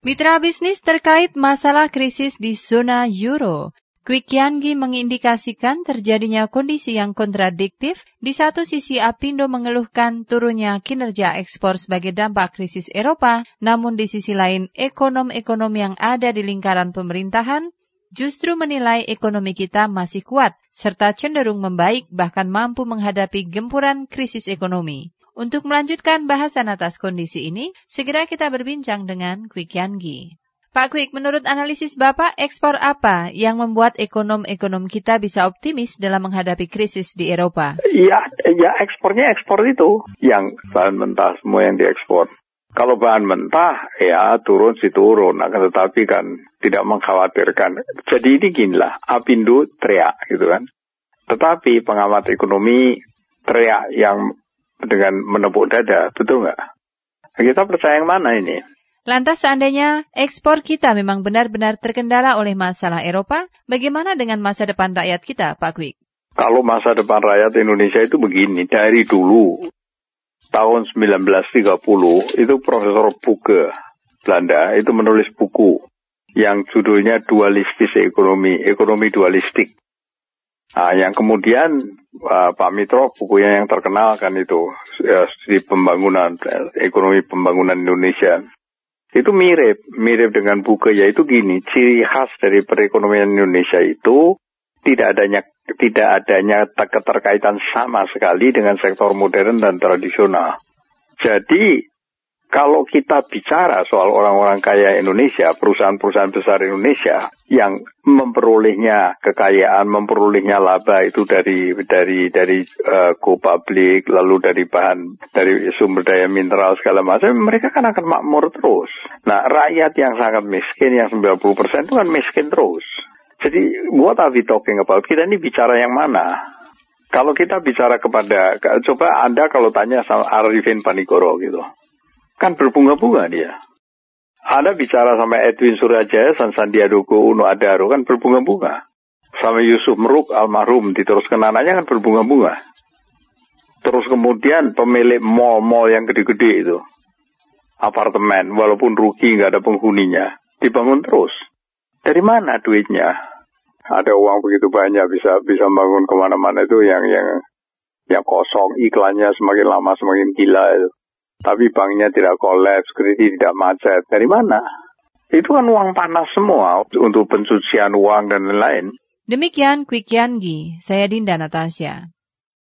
Mitra bisnis terkait masalah krisis di zona euro. Quick Yangi mengindikasikan terjadinya kondisi yang kontradiktif. Di satu sisi Apindo mengeluhkan turunnya kinerja ekspor sebagai dampak krisis Eropa, namun di sisi lain ekonom-ekonom yang ada di lingkaran pemerintahan justru menilai ekonomi kita masih kuat serta cenderung membaik bahkan mampu menghadapi gempuran krisis ekonomi. Untuk melanjutkan bahasan atas kondisi ini, segera kita berbincang dengan Quick Yanggi. Pak Quick, menurut analisis Bapak, ekspor apa yang membuat ekonom-ekonom kita bisa optimis dalam menghadapi krisis di Eropa? Ya, ya ekspornya ekspor itu. Yang bahan mentah semua yang diekspor. Kalau bahan mentah, ya turun sih turun. Akan tetapi kan tidak mengkhawatirkan. Jadi ini gini lah, Apindo teriak gitu kan. Tetapi pengamat ekonomi teriak yang dengan menepuk dada, betul nggak? Kita percaya yang mana ini? Lantas seandainya ekspor kita memang benar-benar terkendala oleh masalah Eropa, bagaimana dengan masa depan rakyat kita, Pak Kwik? Kalau masa depan rakyat Indonesia itu begini, dari dulu, tahun 1930, itu Profesor Puge, Belanda, itu menulis buku yang judulnya Dualistis Ekonomi, Ekonomi Dualistik. Nah, yang kemudian uh, Pak Mitro bukunya yang terkenal kan itu ya, di pembangunan ekonomi pembangunan Indonesia itu mirip mirip dengan buku yaitu gini ciri khas dari perekonomian Indonesia itu tidak adanya tidak adanya keterkaitan sama sekali dengan sektor modern dan tradisional. Jadi kalau kita bicara soal orang-orang kaya Indonesia, perusahaan-perusahaan besar Indonesia yang memperolehnya kekayaan, memperolehnya laba itu dari dari dari uh, go public, lalu dari bahan dari sumber daya mineral segala macam, mereka kan akan makmur terus. Nah, rakyat yang sangat miskin yang 90% itu kan miskin terus. Jadi, what are we talking about? Kita ini bicara yang mana? Kalau kita bicara kepada, coba Anda kalau tanya sama Arifin Panigoro gitu kan berbunga-bunga dia. Anda bicara sama Edwin Surajaya, San Sandiago Uno Adaro kan berbunga-bunga. Sama Yusuf Meruk almarhum diteruskan anaknya kan berbunga-bunga. Terus kemudian pemilik mall-mall yang gede-gede itu. Apartemen, walaupun rugi nggak ada penghuninya. Dibangun terus. Dari mana duitnya? Ada uang begitu banyak bisa bisa bangun ke mana-mana itu yang yang yang kosong iklannya semakin lama semakin gila itu. Tapi banknya tidak kolaps, kredit tidak macet. Dari mana? Itu kan uang panas semua untuk pencucian uang dan lain-lain. Demikian Quick Yangi, saya Dinda Natasha.